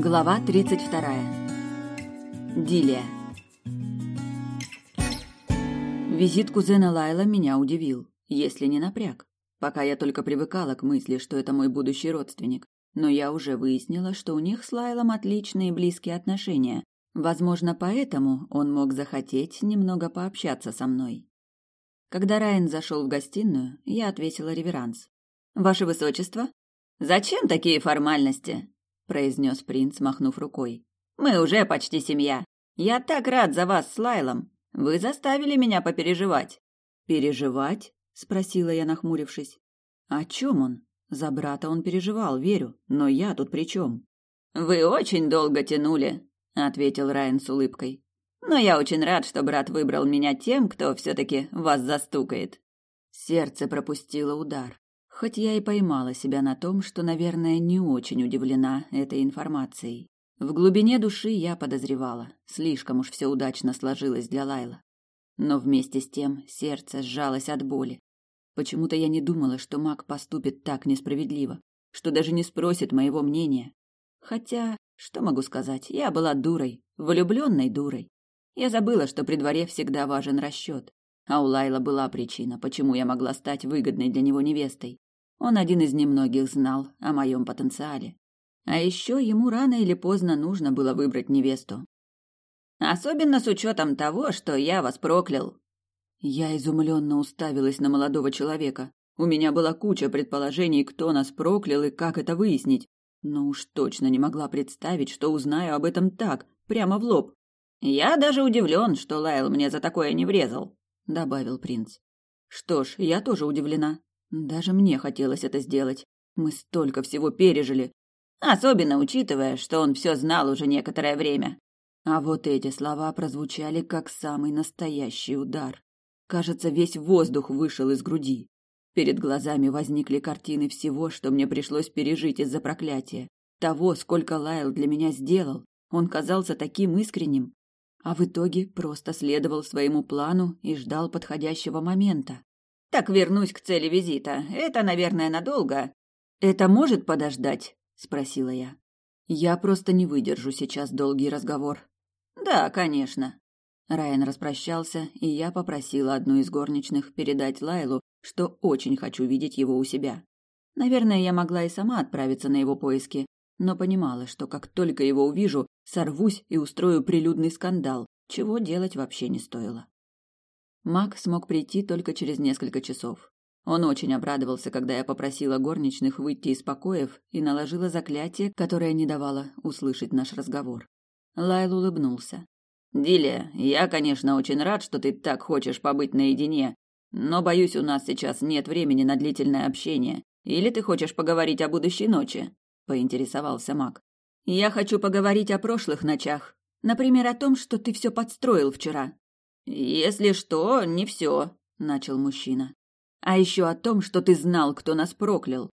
Глава 32. Дилия. Визит кузена Лайла меня удивил, если не напряг. Пока я только привыкала к мысли, что это мой будущий родственник, но я уже выяснила, что у них с Лайлом отличные близкие отношения. Возможно, поэтому он мог захотеть немного пообщаться со мной. Когда Райан зашел в гостиную, я ответила реверанс. «Ваше высочество?» «Зачем такие формальности?» Произнес принц, махнув рукой. Мы уже почти семья. Я так рад за вас с Лайлом. Вы заставили меня попереживать. Переживать? спросила я, нахмурившись. О чем он? За брата он переживал, верю, но я тут при чем? Вы очень долго тянули, ответил Райан с улыбкой. Но я очень рад, что брат выбрал меня тем, кто все-таки вас застукает. Сердце пропустило удар. Хоть я и поймала себя на том, что, наверное, не очень удивлена этой информацией. В глубине души я подозревала, слишком уж все удачно сложилось для Лайла. Но вместе с тем сердце сжалось от боли. Почему-то я не думала, что маг поступит так несправедливо, что даже не спросит моего мнения. Хотя, что могу сказать, я была дурой, влюбленной дурой. Я забыла, что при дворе всегда важен расчет. А у Лайла была причина, почему я могла стать выгодной для него невестой. Он один из немногих знал о моем потенциале. А еще ему рано или поздно нужно было выбрать невесту. Особенно с учетом того, что я вас проклял. Я изумленно уставилась на молодого человека. У меня была куча предположений, кто нас проклял и как это выяснить. Но уж точно не могла представить, что узнаю об этом так, прямо в лоб. Я даже удивлен, что Лайл мне за такое не врезал, добавил принц. Что ж, я тоже удивлена. Даже мне хотелось это сделать. Мы столько всего пережили. Особенно учитывая, что он все знал уже некоторое время. А вот эти слова прозвучали как самый настоящий удар. Кажется, весь воздух вышел из груди. Перед глазами возникли картины всего, что мне пришлось пережить из-за проклятия. Того, сколько Лайл для меня сделал. Он казался таким искренним. А в итоге просто следовал своему плану и ждал подходящего момента. Так вернусь к цели визита. Это, наверное, надолго. Это может подождать? спросила я. Я просто не выдержу сейчас долгий разговор. Да, конечно. Райан распрощался, и я попросила одну из горничных передать Лайлу, что очень хочу видеть его у себя. Наверное, я могла и сама отправиться на его поиски, но понимала, что как только его увижу, сорвусь и устрою прилюдный скандал, чего делать вообще не стоило. Мак смог прийти только через несколько часов. Он очень обрадовался, когда я попросила горничных выйти из покоев и наложила заклятие, которое не давало услышать наш разговор. Лайл улыбнулся. «Дилия, я, конечно, очень рад, что ты так хочешь побыть наедине, но, боюсь, у нас сейчас нет времени на длительное общение. Или ты хочешь поговорить о будущей ночи?» – поинтересовался Мак. «Я хочу поговорить о прошлых ночах. Например, о том, что ты все подстроил вчера. «Если что, не все», — начал мужчина. «А еще о том, что ты знал, кто нас проклял».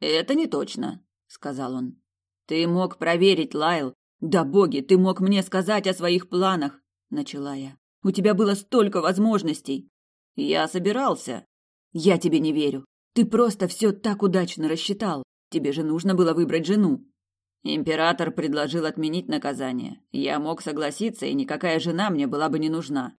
«Это не точно», — сказал он. «Ты мог проверить, Лайл. Да боги, ты мог мне сказать о своих планах», — начала я. «У тебя было столько возможностей». «Я собирался». «Я тебе не верю. Ты просто все так удачно рассчитал. Тебе же нужно было выбрать жену». Император предложил отменить наказание. Я мог согласиться, и никакая жена мне была бы не нужна.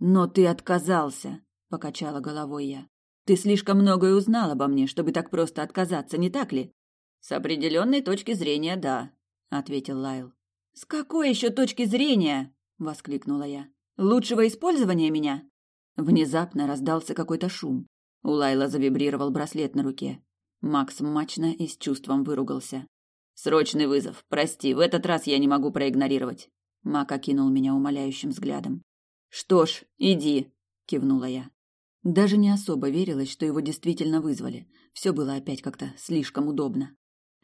Но ты отказался, покачала головой я. Ты слишком многое узнал обо мне, чтобы так просто отказаться, не так ли? С определенной точки зрения, да, ответил Лайл. С какой еще точки зрения? воскликнула я. Лучшего использования меня? Внезапно раздался какой-то шум. У Лайла завибрировал браслет на руке. Макс мачно и с чувством выругался. Срочный вызов. Прости, в этот раз я не могу проигнорировать. Мак окинул меня умоляющим взглядом. Что ж, иди, кивнула я. Даже не особо верилось, что его действительно вызвали. Все было опять как-то слишком удобно.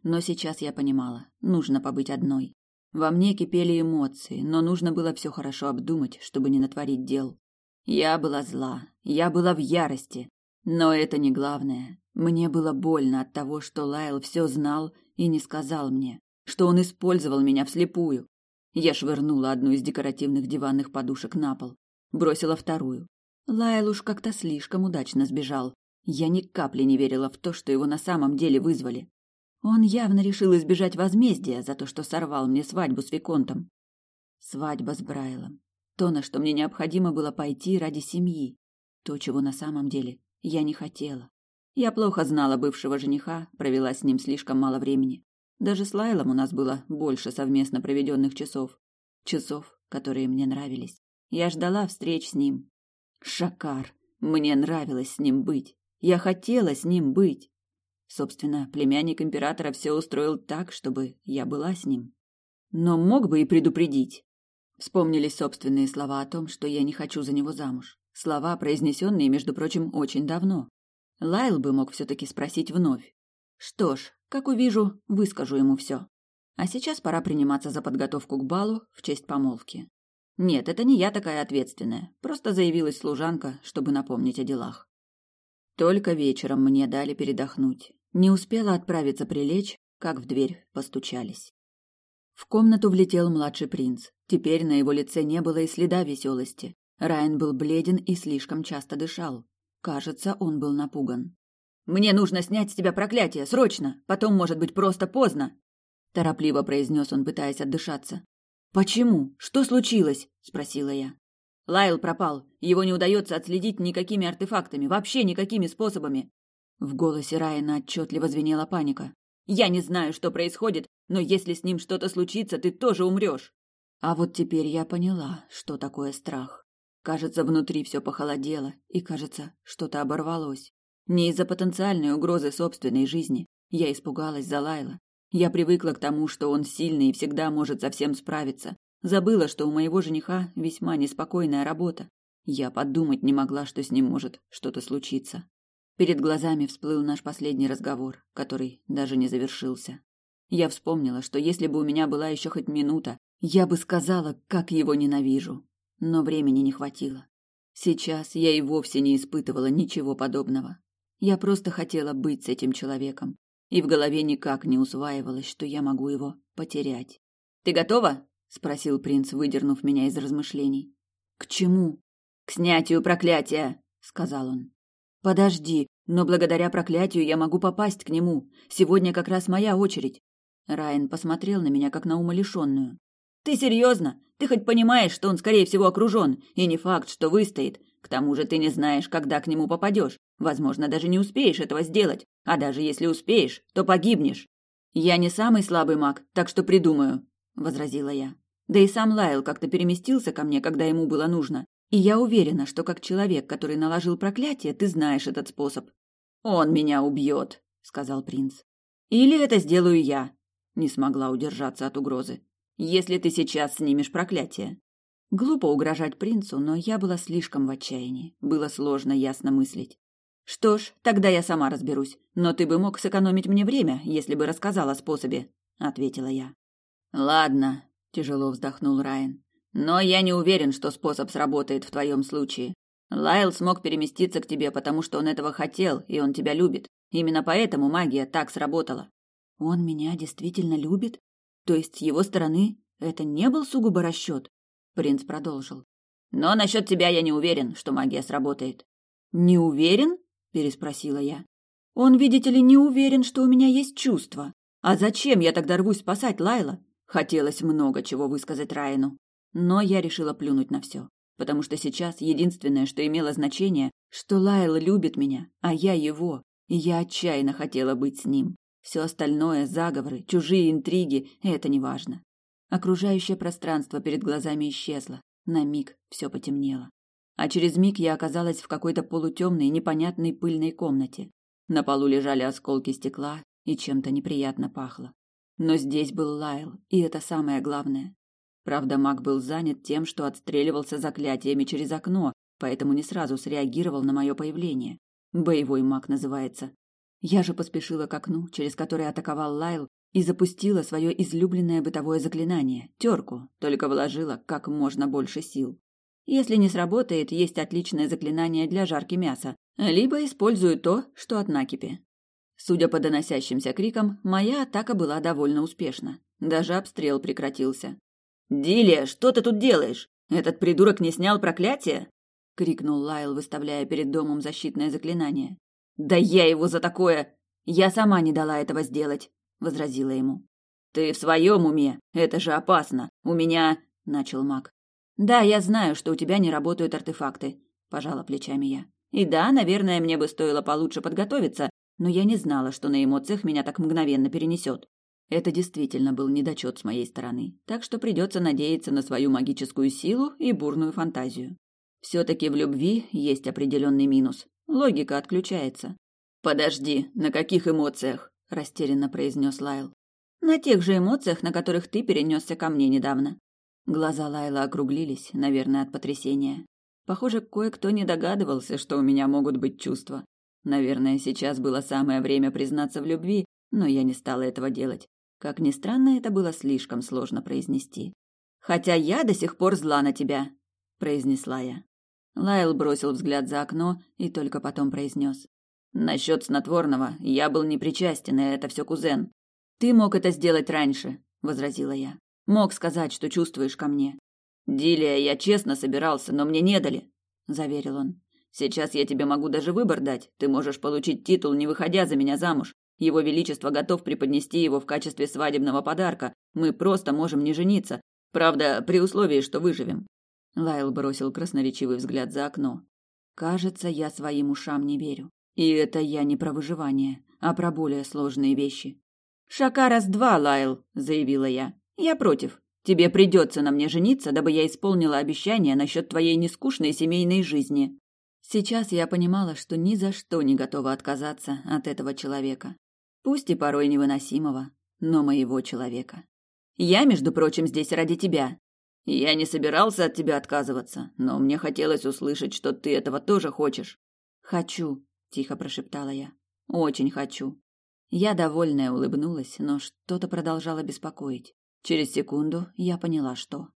Но сейчас я понимала, нужно побыть одной. Во мне кипели эмоции, но нужно было все хорошо обдумать, чтобы не натворить дел. Я была зла, я была в ярости, но это не главное. Мне было больно от того, что Лайл все знал и не сказал мне, что он использовал меня вслепую. Я швырнула одну из декоративных диванных подушек на пол, бросила вторую. Лайл уж как-то слишком удачно сбежал. Я ни капли не верила в то, что его на самом деле вызвали. Он явно решил избежать возмездия за то, что сорвал мне свадьбу с Виконтом. Свадьба с Брайлом. То, на что мне необходимо было пойти ради семьи. То, чего на самом деле я не хотела. Я плохо знала бывшего жениха, провела с ним слишком мало времени. Даже с Лайлом у нас было больше совместно проведенных часов. Часов, которые мне нравились. Я ждала встреч с ним. Шакар. Мне нравилось с ним быть. Я хотела с ним быть. Собственно, племянник императора все устроил так, чтобы я была с ним. Но мог бы и предупредить. Вспомнились собственные слова о том, что я не хочу за него замуж. Слова, произнесенные, между прочим, очень давно. Лайл бы мог все-таки спросить вновь. Что ж, как увижу, выскажу ему все. А сейчас пора приниматься за подготовку к балу в честь помолвки. Нет, это не я такая ответственная. Просто заявилась служанка, чтобы напомнить о делах. Только вечером мне дали передохнуть. Не успела отправиться прилечь, как в дверь постучались. В комнату влетел младший принц. Теперь на его лице не было и следа веселости. Райан был бледен и слишком часто дышал. Кажется, он был напуган. «Мне нужно снять с тебя проклятие, срочно! Потом, может быть, просто поздно!» Торопливо произнес он, пытаясь отдышаться. «Почему? Что случилось?» – спросила я. Лайл пропал. Его не удается отследить никакими артефактами, вообще никакими способами. В голосе Райана отчетливо звенела паника. Я не знаю, что происходит, но если с ним что-то случится, ты тоже умрешь. А вот теперь я поняла, что такое страх. Кажется, внутри все похолодело, и, кажется, что-то оборвалось. Не из-за потенциальной угрозы собственной жизни. Я испугалась за Лайла. Я привыкла к тому, что он сильный и всегда может со всем справиться. Забыла, что у моего жениха весьма неспокойная работа. Я подумать не могла, что с ним может что-то случиться. Перед глазами всплыл наш последний разговор, который даже не завершился. Я вспомнила, что если бы у меня была еще хоть минута, я бы сказала, как его ненавижу. Но времени не хватило. Сейчас я и вовсе не испытывала ничего подобного. Я просто хотела быть с этим человеком, и в голове никак не усваивалось, что я могу его потерять. «Ты готова?» — спросил принц, выдернув меня из размышлений. «К чему?» «К снятию проклятия!» — сказал он. Подожди, но благодаря проклятию я могу попасть к нему. Сегодня как раз моя очередь. Райан посмотрел на меня как на умалишенную. Ты серьезно? Ты хоть понимаешь, что он скорее всего окружен, и не факт, что выстоит. К тому же ты не знаешь, когда к нему попадешь. Возможно, даже не успеешь этого сделать. А даже если успеешь, то погибнешь. Я не самый слабый маг, так что придумаю, возразила я. Да и сам Лайл как-то переместился ко мне, когда ему было нужно. И я уверена, что как человек, который наложил проклятие, ты знаешь этот способ. Он меня убьет, сказал принц. Или это сделаю я. Не смогла удержаться от угрозы. Если ты сейчас снимешь проклятие. Глупо угрожать принцу, но я была слишком в отчаянии. Было сложно ясно мыслить. Что ж, тогда я сама разберусь. Но ты бы мог сэкономить мне время, если бы рассказал о способе, ответила я. Ладно, тяжело вздохнул Райан. Но я не уверен, что способ сработает в твоем случае. Лайл смог переместиться к тебе, потому что он этого хотел, и он тебя любит. Именно поэтому магия так сработала. Он меня действительно любит? То есть с его стороны это не был сугубо расчет? Принц продолжил. Но насчет тебя я не уверен, что магия сработает. Не уверен? переспросила я. Он, видите ли, не уверен, что у меня есть чувства. А зачем я тогда рвусь спасать Лайла? Хотелось много чего высказать Райану. Но я решила плюнуть на все, потому что сейчас единственное, что имело значение, что Лайл любит меня, а я его, и я отчаянно хотела быть с ним. Все остальное, заговоры, чужие интриги – это не важно. Окружающее пространство перед глазами исчезло. На миг все потемнело. А через миг я оказалась в какой-то полутемной, непонятной пыльной комнате. На полу лежали осколки стекла, и чем-то неприятно пахло. Но здесь был Лайл, и это самое главное. Правда, маг был занят тем, что отстреливался заклятиями через окно, поэтому не сразу среагировал на мое появление. Боевой маг называется. Я же поспешила к окну, через которое атаковал Лайл, и запустила свое излюбленное бытовое заклинание – терку, только вложила как можно больше сил. Если не сработает, есть отличное заклинание для жарки мяса, либо использую то, что от накипи. Судя по доносящимся крикам, моя атака была довольно успешна. Даже обстрел прекратился. «Дилия, что ты тут делаешь? Этот придурок не снял проклятие?» — крикнул Лайл, выставляя перед домом защитное заклинание. «Да я его за такое! Я сама не дала этого сделать!» возразила ему. Ты в своем уме? Это же опасно. У меня, начал Мак. Да, я знаю, что у тебя не работают артефакты, пожала плечами я. И да, наверное, мне бы стоило получше подготовиться, но я не знала, что на эмоциях меня так мгновенно перенесет. Это действительно был недочет с моей стороны, так что придется надеяться на свою магическую силу и бурную фантазию. Все-таки в любви есть определенный минус. Логика отключается. «Подожди, на каких эмоциях?» – растерянно произнес Лайл. «На тех же эмоциях, на которых ты перенесся ко мне недавно». Глаза Лайла округлились, наверное, от потрясения. Похоже, кое-кто не догадывался, что у меня могут быть чувства. Наверное, сейчас было самое время признаться в любви, но я не стала этого делать. Как ни странно, это было слишком сложно произнести. «Хотя я до сих пор зла на тебя», — произнесла я. Лайл бросил взгляд за окно и только потом произнес. «Насчет снотворного я был непричастен, и это все кузен». «Ты мог это сделать раньше», — возразила я. «Мог сказать, что чувствуешь ко мне». «Дилия, я честно собирался, но мне не дали», — заверил он. «Сейчас я тебе могу даже выбор дать. Ты можешь получить титул, не выходя за меня замуж. Его Величество готов преподнести его в качестве свадебного подарка. Мы просто можем не жениться. Правда, при условии, что выживем. Лайл бросил красноречивый взгляд за окно. Кажется, я своим ушам не верю. И это я не про выживание, а про более сложные вещи. «Шака раз-два, Лайл», — заявила я. «Я против. Тебе придется на мне жениться, дабы я исполнила обещание насчет твоей нескучной семейной жизни». Сейчас я понимала, что ни за что не готова отказаться от этого человека пусть и порой невыносимого, но моего человека. Я, между прочим, здесь ради тебя. Я не собирался от тебя отказываться, но мне хотелось услышать, что ты этого тоже хочешь. Хочу, тихо прошептала я. Очень хочу. Я довольная улыбнулась, но что-то продолжало беспокоить. Через секунду я поняла, что.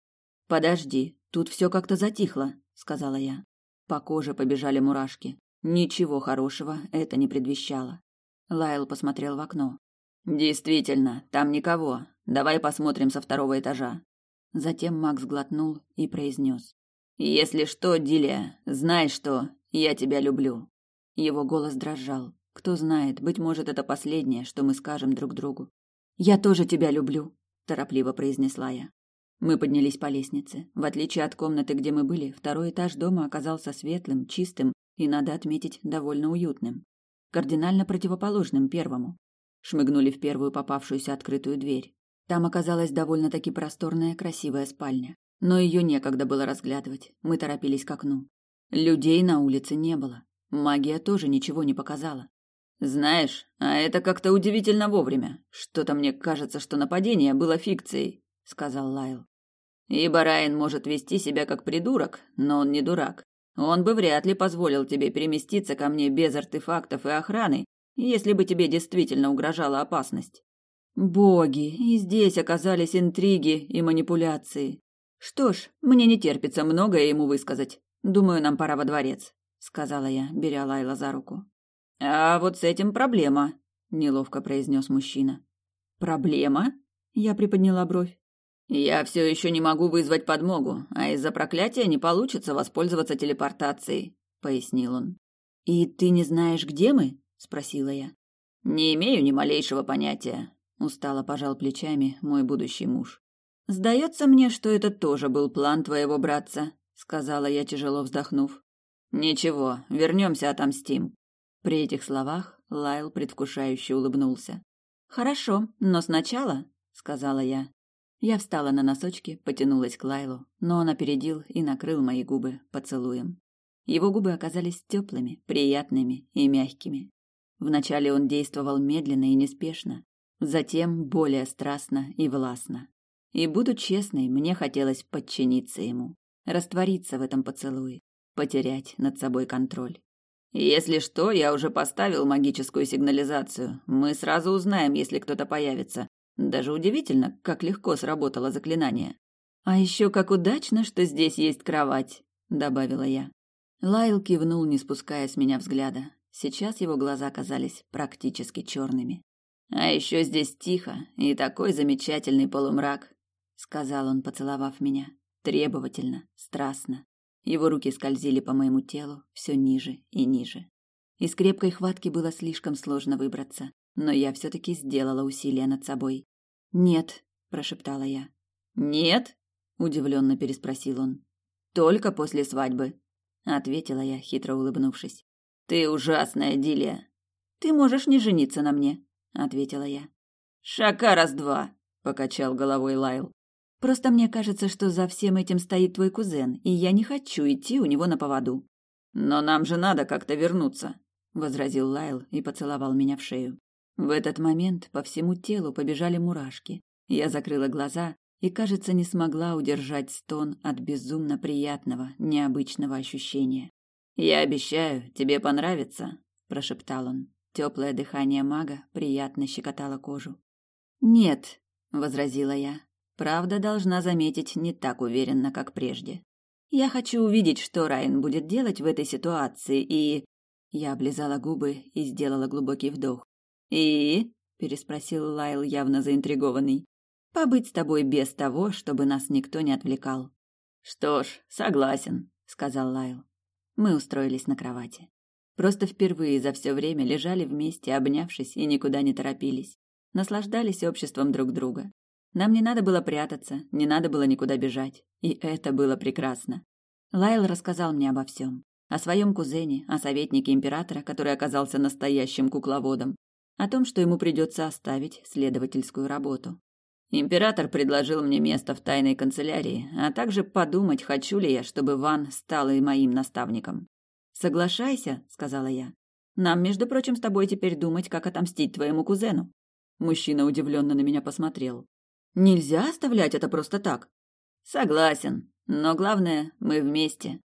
Подожди, тут все как-то затихло, сказала я. По коже побежали мурашки. Ничего хорошего это не предвещало. Лайл посмотрел в окно. Действительно, там никого. Давай посмотрим со второго этажа. Затем Макс глотнул и произнес. Если что, Дилия, знай, что я тебя люблю. Его голос дрожал. Кто знает, быть может, это последнее, что мы скажем друг другу. Я тоже тебя люблю, торопливо произнесла я. Мы поднялись по лестнице. В отличие от комнаты, где мы были, второй этаж дома оказался светлым, чистым и, надо отметить, довольно уютным кардинально противоположным первому. Шмыгнули в первую попавшуюся открытую дверь. Там оказалась довольно-таки просторная, красивая спальня. Но ее некогда было разглядывать. Мы торопились к окну. Людей на улице не было. Магия тоже ничего не показала. Знаешь, а это как-то удивительно вовремя. Что-то мне кажется, что нападение было фикцией, сказал Лайл. Ибо Райан может вести себя как придурок, но он не дурак. Он бы вряд ли позволил тебе переместиться ко мне без артефактов и охраны, если бы тебе действительно угрожала опасность. Боги, и здесь оказались интриги и манипуляции. Что ж, мне не терпится многое ему высказать. Думаю, нам пора во дворец, сказала я, беря Лайла за руку. А вот с этим проблема, неловко произнес мужчина. Проблема? Я приподняла бровь. Я все еще не могу вызвать подмогу, а из-за проклятия не получится воспользоваться телепортацией, пояснил он. И ты не знаешь, где мы? спросила я. Не имею ни малейшего понятия, устало пожал плечами мой будущий муж. Сдается мне, что это тоже был план твоего братца, сказала я, тяжело вздохнув. Ничего, вернемся отомстим. При этих словах Лайл предвкушающе улыбнулся. Хорошо, но сначала, сказала я, я встала на носочки, потянулась к Лайлу, но он опередил и накрыл мои губы поцелуем. Его губы оказались теплыми, приятными и мягкими. Вначале он действовал медленно и неспешно, затем более страстно и властно. И буду честной, мне хотелось подчиниться ему, раствориться в этом поцелуе, потерять над собой контроль. Если что, я уже поставил магическую сигнализацию. Мы сразу узнаем, если кто-то появится. Даже удивительно, как легко сработало заклинание. А еще как удачно, что здесь есть кровать, добавила я. Лайл кивнул, не спуская с меня взгляда. Сейчас его глаза казались практически черными. А еще здесь тихо и такой замечательный полумрак, сказал он, поцеловав меня, требовательно, страстно. Его руки скользили по моему телу все ниже и ниже. Из крепкой хватки было слишком сложно выбраться но я все-таки сделала усилие над собой. «Нет», – прошептала я. «Нет?» – удивленно переспросил он. «Только после свадьбы», – ответила я, хитро улыбнувшись. «Ты ужасная, Дилия!» «Ты можешь не жениться на мне», — ответила я. «Шака раз-два», — покачал головой Лайл. «Просто мне кажется, что за всем этим стоит твой кузен, и я не хочу идти у него на поводу». «Но нам же надо как-то вернуться», — возразил Лайл и поцеловал меня в шею. В этот момент по всему телу побежали мурашки. Я закрыла глаза и, кажется, не смогла удержать стон от безумно приятного, необычного ощущения. «Я обещаю, тебе понравится», – прошептал он. Теплое дыхание мага приятно щекотало кожу. «Нет», – возразила я. Правда, должна заметить, не так уверенно, как прежде. «Я хочу увидеть, что Райан будет делать в этой ситуации, и...» Я облизала губы и сделала глубокий вдох. «И?» – переспросил Лайл, явно заинтригованный. «Побыть с тобой без того, чтобы нас никто не отвлекал». «Что ж, согласен», – сказал Лайл. Мы устроились на кровати. Просто впервые за все время лежали вместе, обнявшись и никуда не торопились. Наслаждались обществом друг друга. Нам не надо было прятаться, не надо было никуда бежать. И это было прекрасно. Лайл рассказал мне обо всем. О своем кузене, о советнике императора, который оказался настоящим кукловодом. О том, что ему придется оставить следовательскую работу. Император предложил мне место в тайной канцелярии, а также подумать, хочу ли я, чтобы Ван стал и моим наставником. Соглашайся, сказала я. Нам, между прочим, с тобой теперь думать, как отомстить твоему кузену. Мужчина удивленно на меня посмотрел. Нельзя оставлять это просто так. Согласен, но главное, мы вместе,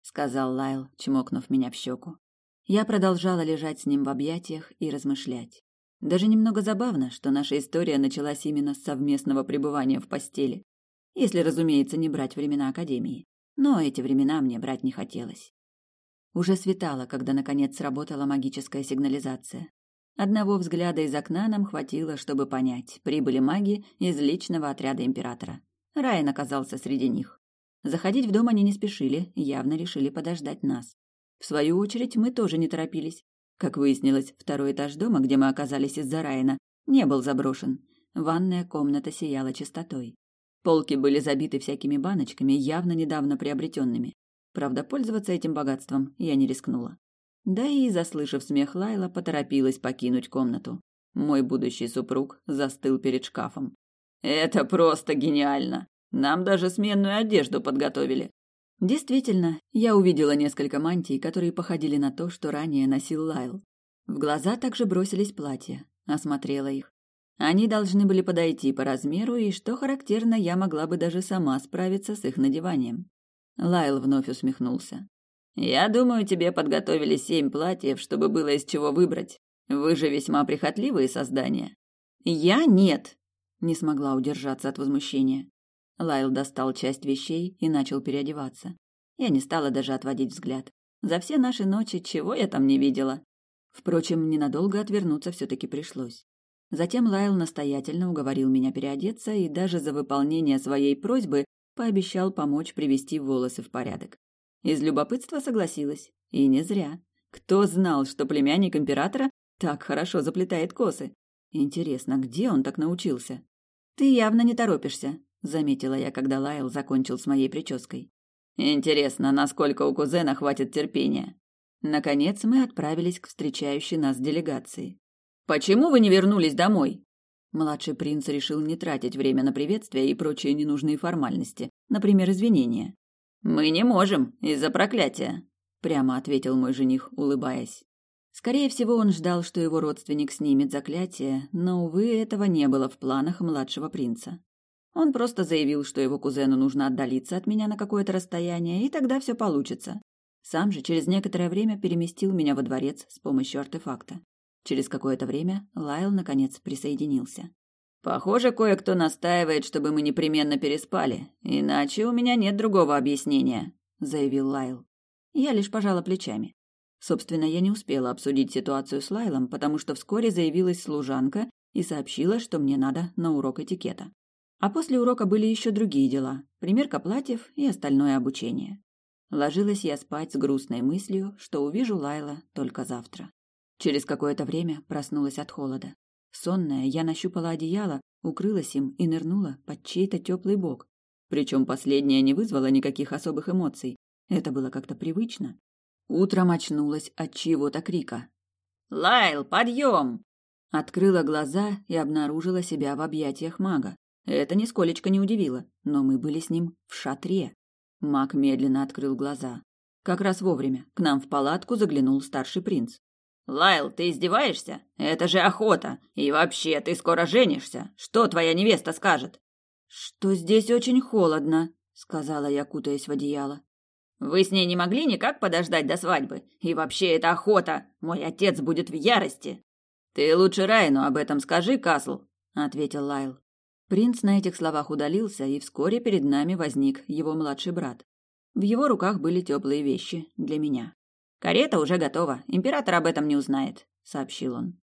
сказал Лайл, чмокнув меня в щеку. Я продолжала лежать с ним в объятиях и размышлять. Даже немного забавно, что наша история началась именно с совместного пребывания в постели. Если, разумеется, не брать времена Академии. Но эти времена мне брать не хотелось. Уже светало, когда, наконец, сработала магическая сигнализация. Одного взгляда из окна нам хватило, чтобы понять, прибыли маги из личного отряда императора. Райан оказался среди них. Заходить в дом они не спешили, явно решили подождать нас. В свою очередь, мы тоже не торопились. Как выяснилось, второй этаж дома, где мы оказались из-за Райана, не был заброшен. Ванная комната сияла чистотой. Полки были забиты всякими баночками, явно недавно приобретенными. Правда, пользоваться этим богатством я не рискнула. Да и, заслышав смех Лайла, поторопилась покинуть комнату. Мой будущий супруг застыл перед шкафом. «Это просто гениально! Нам даже сменную одежду подготовили!» Действительно, я увидела несколько мантий, которые походили на то, что ранее носил Лайл. В глаза также бросились платья, осмотрела их. Они должны были подойти по размеру, и, что характерно, я могла бы даже сама справиться с их надеванием. Лайл вновь усмехнулся. «Я думаю, тебе подготовили семь платьев, чтобы было из чего выбрать. Вы же весьма прихотливые создания». «Я нет!» – не смогла удержаться от возмущения. Лайл достал часть вещей и начал переодеваться. Я не стала даже отводить взгляд. За все наши ночи чего я там не видела? Впрочем, ненадолго отвернуться все-таки пришлось. Затем Лайл настоятельно уговорил меня переодеться и даже за выполнение своей просьбы пообещал помочь привести волосы в порядок. Из любопытства согласилась. И не зря. Кто знал, что племянник императора так хорошо заплетает косы? Интересно, где он так научился? Ты явно не торопишься, заметила я, когда Лайл закончил с моей прической. Интересно, насколько у кузена хватит терпения. Наконец мы отправились к встречающей нас делегации. Почему вы не вернулись домой? Младший принц решил не тратить время на приветствия и прочие ненужные формальности, например, извинения. Мы не можем из-за проклятия, прямо ответил мой жених, улыбаясь. Скорее всего, он ждал, что его родственник снимет заклятие, но увы, этого не было в планах младшего принца. Он просто заявил, что его кузену нужно отдалиться от меня на какое-то расстояние, и тогда все получится. Сам же через некоторое время переместил меня во дворец с помощью артефакта. Через какое-то время Лайл наконец присоединился. Похоже, кое-кто настаивает, чтобы мы непременно переспали, иначе у меня нет другого объяснения, заявил Лайл. Я лишь пожала плечами. Собственно, я не успела обсудить ситуацию с Лайлом, потому что вскоре заявилась служанка и сообщила, что мне надо на урок этикета. А после урока были еще другие дела: примерка платьев и остальное обучение. Ложилась я спать с грустной мыслью, что увижу Лайла только завтра. Через какое-то время проснулась от холода. Сонная, я нащупала одеяло, укрылась им и нырнула под чей-то теплый бок. Причем последнее не вызвало никаких особых эмоций. Это было как-то привычно. Утром очнулась от чьего-то крика. «Лайл, подъем!» Открыла глаза и обнаружила себя в объятиях мага. Это нисколечко не удивило, но мы были с ним в шатре. Маг медленно открыл глаза. Как раз вовремя к нам в палатку заглянул старший принц. «Лайл, ты издеваешься? Это же охота! И вообще, ты скоро женишься! Что твоя невеста скажет?» «Что здесь очень холодно», — сказала я, кутаясь в одеяло. «Вы с ней не могли никак подождать до свадьбы? И вообще, это охота! Мой отец будет в ярости!» «Ты лучше Райну об этом скажи, Касл», — ответил Лайл. Принц на этих словах удалился, и вскоре перед нами возник его младший брат. В его руках были теплые вещи для меня. «Карета уже готова, император об этом не узнает», — сообщил он.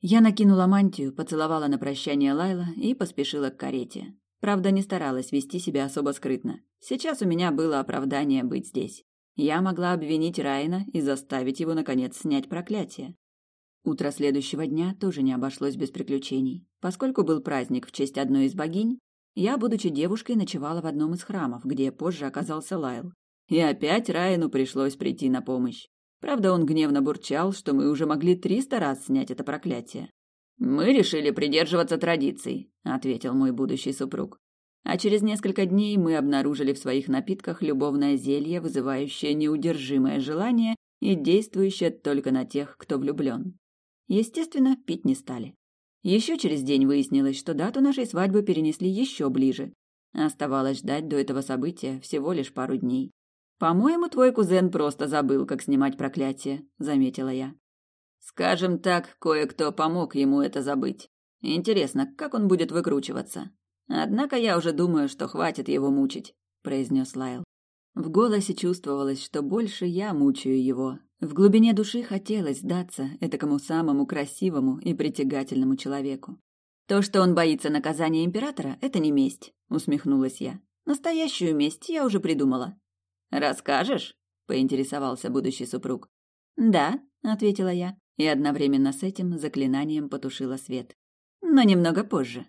Я накинула мантию, поцеловала на прощание Лайла и поспешила к карете. Правда, не старалась вести себя особо скрытно. Сейчас у меня было оправдание быть здесь. Я могла обвинить Райна и заставить его, наконец, снять проклятие. Утро следующего дня тоже не обошлось без приключений. Поскольку был праздник в честь одной из богинь, я, будучи девушкой, ночевала в одном из храмов, где позже оказался Лайл. И опять Райану пришлось прийти на помощь. Правда, он гневно бурчал, что мы уже могли триста раз снять это проклятие. «Мы решили придерживаться традиций», — ответил мой будущий супруг. А через несколько дней мы обнаружили в своих напитках любовное зелье, вызывающее неудержимое желание и действующее только на тех, кто влюблен. Естественно, пить не стали. Еще через день выяснилось, что дату нашей свадьбы перенесли еще ближе. Оставалось ждать до этого события всего лишь пару дней. «По-моему, твой кузен просто забыл, как снимать проклятие», — заметила я. «Скажем так, кое-кто помог ему это забыть. Интересно, как он будет выкручиваться? Однако я уже думаю, что хватит его мучить», — произнес Лайл. В голосе чувствовалось, что больше я мучаю его. В глубине души хотелось сдаться этому самому красивому и притягательному человеку. «То, что он боится наказания императора, это не месть», — усмехнулась я. «Настоящую месть я уже придумала. «Расскажешь?» – поинтересовался будущий супруг. «Да», – ответила я, и одновременно с этим заклинанием потушила свет. «Но немного позже.